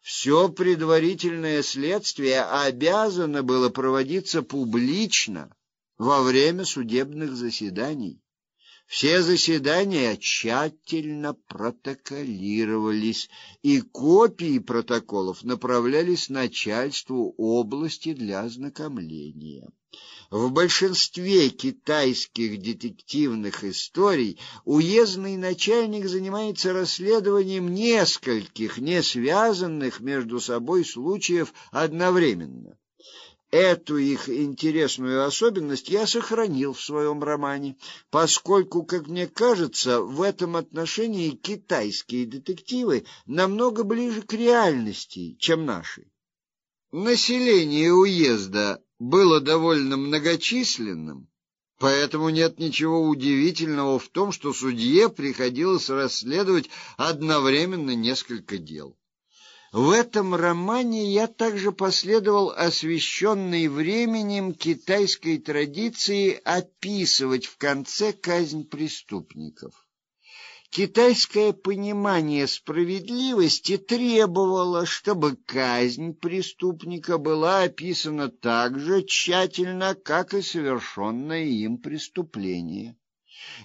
все предварительное следствие обязано было проводиться публично во время судебных заседаний. Все заседания тщательно протоколировались, и копии протоколов направлялись начальству области для ознакомления. В большинстве китайских детективных историй уездный начальник занимается расследованием нескольких не связанных между собой случаев одновременно. Эту их интересную особенность я сохранил в своем романе, поскольку, как мне кажется, в этом отношении китайские детективы намного ближе к реальности, чем наши. Население уезда было довольно многочисленным, поэтому нет ничего удивительного в том, что судье приходилось расследовать одновременно несколько дел. В этом романе я также последовал освещенной временем китайской традиции описывать в конце казнь преступников. Китайское понимание справедливости требовало, чтобы казнь преступника была описана так же тщательно, как и совершенное им преступление.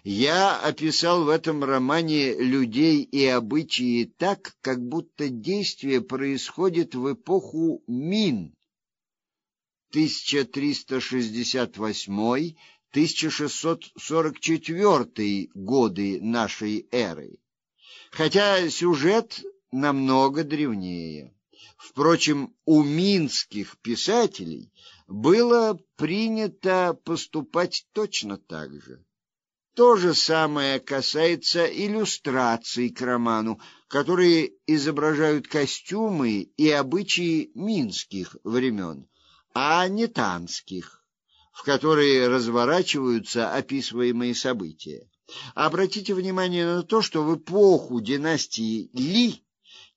Я описал в этом романе людей и обычаи так, как будто действие происходит в эпоху Мин 1368-1644 годы нашей эры. Хотя сюжет намного древнее. Впрочем, у минских писателей было принято поступать точно так же. То же самое касается иллюстраций к роману, которые изображают костюмы и обычаи минских времен, а не танских, в которые разворачиваются описываемые события. Обратите внимание на то, что в эпоху династии Ли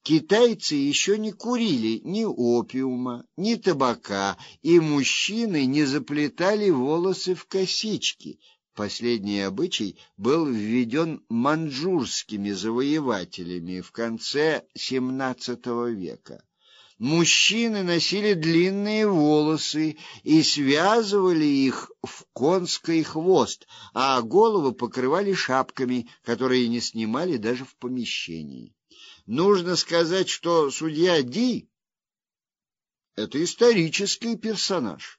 китайцы еще не курили ни опиума, ни табака, и мужчины не заплетали волосы в косички, Последний обычай был введен маньчжурскими завоевателями в конце XVII века. Мужчины носили длинные волосы и связывали их в конский хвост, а головы покрывали шапками, которые не снимали даже в помещении. Нужно сказать, что судья Ди это исторический персонаж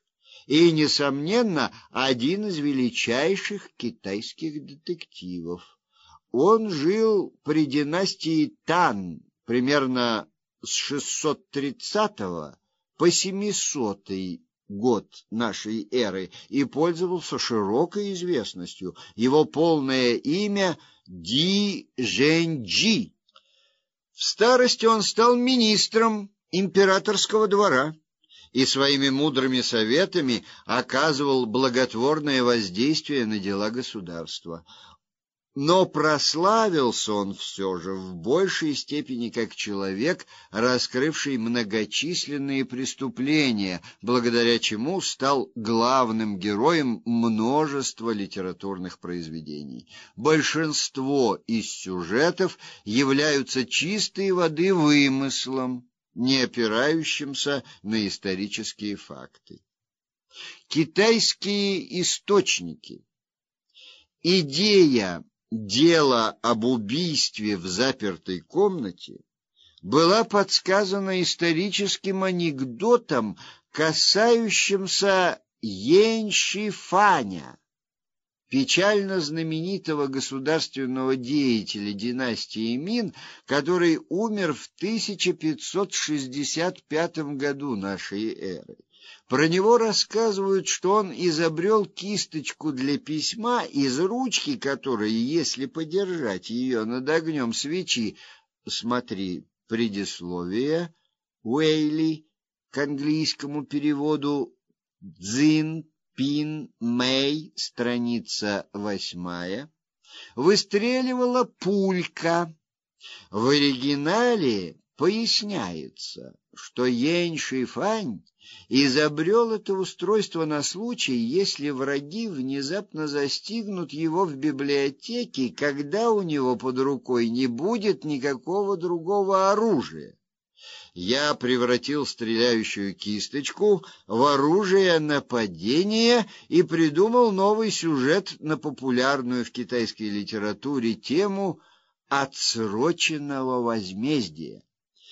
и, несомненно, один из величайших китайских детективов. Он жил при династии Тан примерно с 630 по 700 год нашей эры и пользовался широкой известностью. Его полное имя Ди Жэньджи. В старости он стал министром императорского двора и своими мудрыми советами оказывал благотворное воздействие на дела государства. Но прославился он все же в большей степени как человек, раскрывший многочисленные преступления, благодаря чему стал главным героем множества литературных произведений. Большинство из сюжетов являются чистой воды вымыслом, не опирающимся на исторические факты. Китайские источники. Идея дела об убийстве в запертой комнате была подсказана историческим анекдотом, касающимся Яньши Фаня печально знаменитого государственного деятеля династии Мин, который умер в 1565 году нашей эры. Про него рассказывают, что он изобрел кисточку для письма, из ручки которой, если подержать ее над огнем свечи, смотри предисловие Уэйли к английскому переводу «дзин Пин страница восьмая, выстреливала пулька. В оригинале поясняется, что Янь Шифань изобрел это устройство на случай, если враги внезапно застигнут его в библиотеке, когда у него под рукой не будет никакого другого оружия. Я превратил стреляющую кисточку в оружие нападения и придумал новый сюжет на популярную в китайской литературе тему отсроченного возмездия.